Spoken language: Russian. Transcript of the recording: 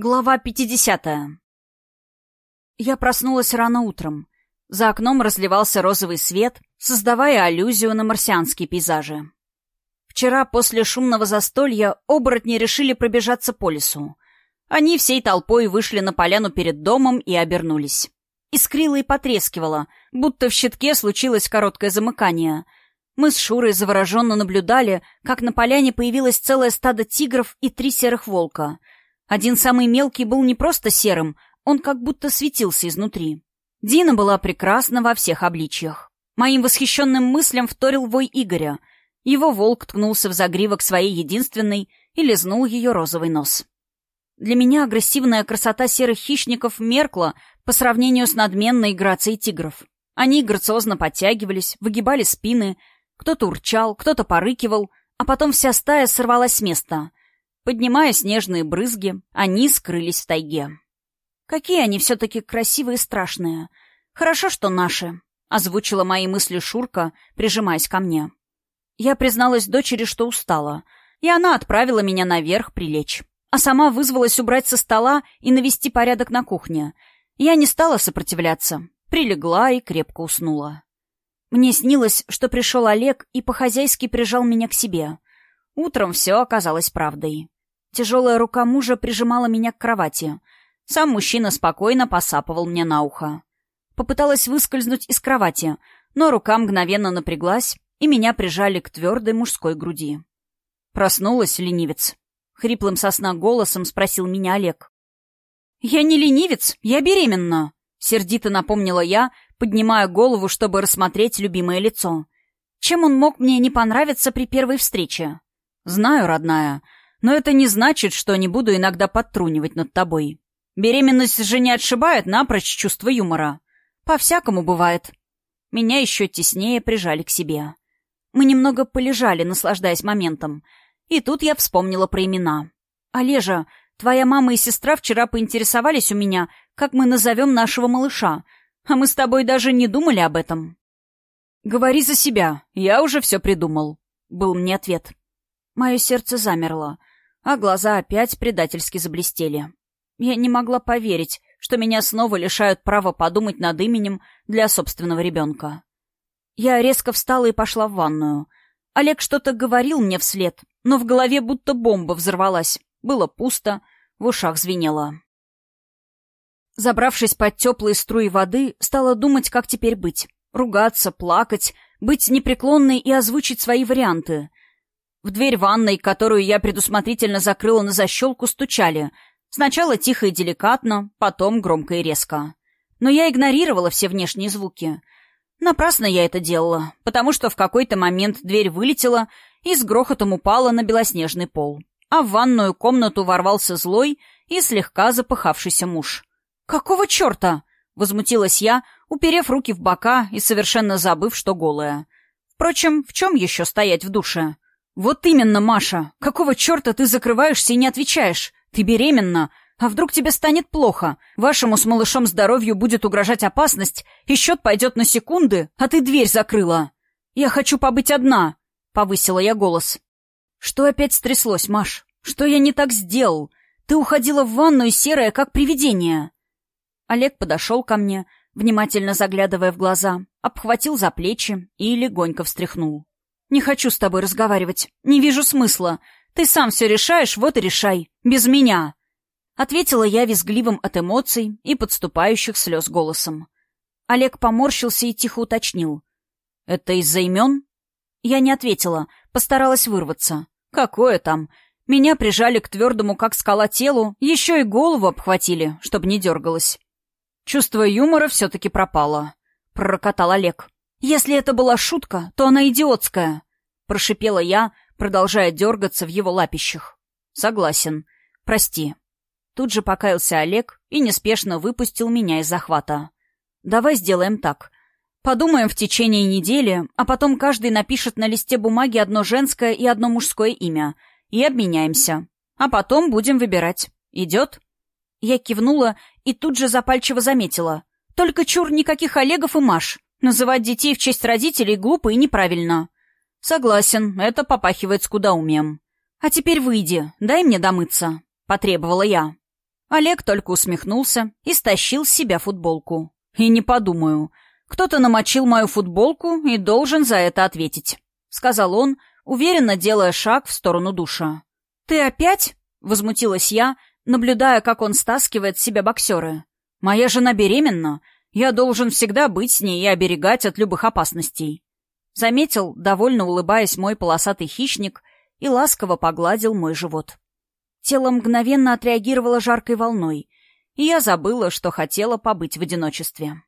Глава 50. Я проснулась рано утром. За окном разливался розовый свет, создавая аллюзию на марсианские пейзажи. Вчера после шумного застолья оборотни решили пробежаться по лесу. Они всей толпой вышли на поляну перед домом и обернулись. Искрило и потрескивало, будто в щитке случилось короткое замыкание. Мы с Шурой завороженно наблюдали, как на поляне появилось целое стадо тигров и три серых волка — один самый мелкий был не просто серым, он как будто светился изнутри. Дина была прекрасна во всех обличьях. Моим восхищенным мыслям вторил вой Игоря. Его волк ткнулся в загривок своей единственной и лизнул ее розовый нос. Для меня агрессивная красота серых хищников меркла по сравнению с надменной грацией тигров. Они грациозно подтягивались, выгибали спины, кто-то урчал, кто-то порыкивал, а потом вся стая сорвалась с места. Поднимая снежные брызги, они скрылись в тайге. «Какие они все-таки красивые и страшные. Хорошо, что наши», — озвучила мои мысли Шурка, прижимаясь ко мне. Я призналась дочери, что устала, и она отправила меня наверх прилечь, а сама вызвалась убрать со стола и навести порядок на кухне. Я не стала сопротивляться, прилегла и крепко уснула. Мне снилось, что пришел Олег и по-хозяйски прижал меня к себе. Утром все оказалось правдой. Тяжелая рука мужа прижимала меня к кровати. Сам мужчина спокойно посапывал мне на ухо. Попыталась выскользнуть из кровати, но рука мгновенно напряглась, и меня прижали к твердой мужской груди. «Проснулась, ленивец?» — хриплым сосна голосом спросил меня Олег. «Я не ленивец, я беременна», — сердито напомнила я, поднимая голову, чтобы рассмотреть любимое лицо. Чем он мог мне не понравиться при первой встрече? «Знаю, родная, но это не значит, что не буду иногда подтрунивать над тобой. Беременность же не отшибает напрочь чувство юмора. По-всякому бывает. Меня еще теснее прижали к себе. Мы немного полежали, наслаждаясь моментом. И тут я вспомнила про имена. «Олежа, твоя мама и сестра вчера поинтересовались у меня, как мы назовем нашего малыша, а мы с тобой даже не думали об этом». «Говори за себя, я уже все придумал», — был мне ответ. Мое сердце замерло а глаза опять предательски заблестели. Я не могла поверить, что меня снова лишают права подумать над именем для собственного ребенка. Я резко встала и пошла в ванную. Олег что-то говорил мне вслед, но в голове будто бомба взорвалась. Было пусто, в ушах звенело. Забравшись под теплые струи воды, стала думать, как теперь быть. Ругаться, плакать, быть непреклонной и озвучить свои варианты. В дверь ванной, которую я предусмотрительно закрыла на защелку, стучали. Сначала тихо и деликатно, потом громко и резко. Но я игнорировала все внешние звуки. Напрасно я это делала, потому что в какой-то момент дверь вылетела и с грохотом упала на белоснежный пол. А в ванную комнату ворвался злой и слегка запыхавшийся муж. «Какого черта?» — возмутилась я, уперев руки в бока и совершенно забыв, что голая. Впрочем, в чем еще стоять в душе? «Вот именно, Маша! Какого черта ты закрываешься и не отвечаешь? Ты беременна! А вдруг тебе станет плохо? Вашему с малышом здоровью будет угрожать опасность, и счет пойдет на секунды, а ты дверь закрыла!» «Я хочу побыть одна!» — повысила я голос. «Что опять стряслось, Маш? Что я не так сделал? Ты уходила в ванную серая, как привидение!» Олег подошел ко мне, внимательно заглядывая в глаза, обхватил за плечи и легонько встряхнул. «Не хочу с тобой разговаривать. Не вижу смысла. Ты сам все решаешь, вот и решай. Без меня!» Ответила я визгливым от эмоций и подступающих слез голосом. Олег поморщился и тихо уточнил. «Это из-за имен?» Я не ответила, постаралась вырваться. «Какое там? Меня прижали к твердому, как скала, телу, еще и голову обхватили, чтобы не дергалась». «Чувство юмора все-таки пропало», — пророкотал Олег. «Если это была шутка, то она идиотская», — прошипела я, продолжая дергаться в его лапищах. «Согласен. Прости». Тут же покаялся Олег и неспешно выпустил меня из захвата. «Давай сделаем так. Подумаем в течение недели, а потом каждый напишет на листе бумаги одно женское и одно мужское имя, и обменяемся. А потом будем выбирать. Идет?» Я кивнула и тут же запальчиво заметила. «Только чур никаких Олегов и Маш. Называть детей в честь родителей глупо и неправильно. Согласен, это попахивает скудоумием. А теперь выйди, дай мне домыться, потребовала я. Олег только усмехнулся и стащил с себя футболку. И не подумаю. Кто-то намочил мою футболку и должен за это ответить, — сказал он, уверенно делая шаг в сторону душа. «Ты опять?» — возмутилась я, наблюдая, как он стаскивает с себя боксеры. «Моя жена беременна. Я должен всегда быть с ней и оберегать от любых опасностей». Заметил, довольно улыбаясь, мой полосатый хищник и ласково погладил мой живот. Тело мгновенно отреагировало жаркой волной, и я забыла, что хотела побыть в одиночестве.